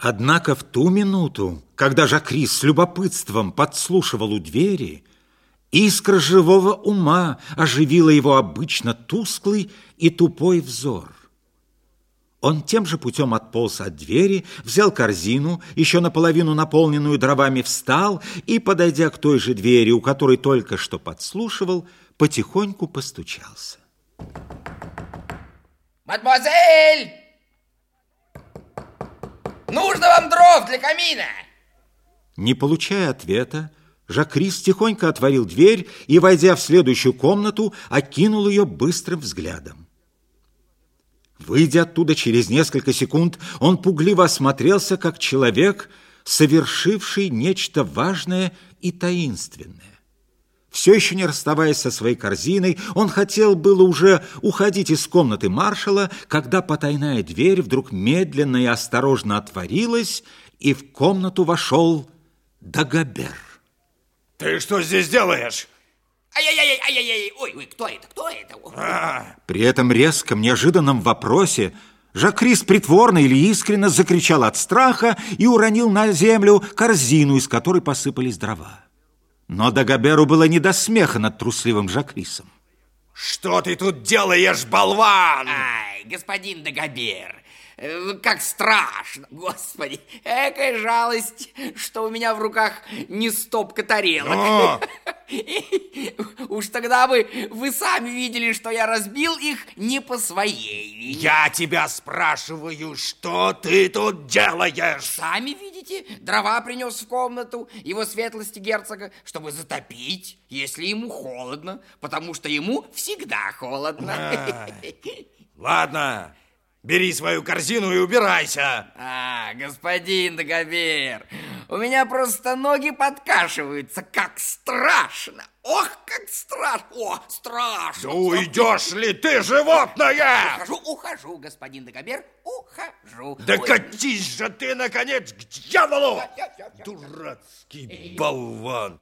Однако в ту минуту, когда Жакрис с любопытством подслушивал у двери, искра живого ума оживила его обычно тусклый и тупой взор. Он тем же путем отполз от двери, взял корзину, еще наполовину наполненную дровами, встал и, подойдя к той же двери, у которой только что подслушивал, потихоньку постучался. Мадемуазель! Нужно вам дров для камина! Не получая ответа, Жакрис тихонько отворил дверь и, войдя в следующую комнату, окинул ее быстрым взглядом. Выйдя оттуда через несколько секунд, он пугливо осмотрелся, как человек, совершивший нечто важное и таинственное. Все еще не расставаясь со своей корзиной, он хотел было уже уходить из комнаты маршала, когда потайная дверь вдруг медленно и осторожно отворилась, и в комнату вошел Дагобер. Ты что здесь делаешь? Ай-яй-яй, ай-яй-яй, ой, ой, кто это, кто это? А. При этом резком, неожиданном вопросе Жакрис притворно или искренно закричал от страха и уронил на землю корзину, из которой посыпались дрова. Но Дагоберу было не до смеха над трусливым Жакрисом. Что ты тут делаешь, болван? Ай, господин Дагобер, э, как страшно, господи, экая жалость, что у меня в руках не стопка тарелок. Но... Уж тогда бы вы сами видели, что я разбил их не по своей вине. Я тебя спрашиваю, что ты тут делаешь? Сами видите, дрова принес в комнату его светлости герцога, чтобы затопить, если ему холодно, потому что ему всегда холодно. А, ладно, бери свою корзину и убирайся. А, господин Дагобер, у меня просто ноги подкашиваются, как страшно. Ох, как страшно. О, страшно. Да уйдешь ли ты, животное? Ухожу, ухожу, господин Дагобер, ухожу. Да Ой. катись же ты, наконец, к дьяволу! Дурацкий болван.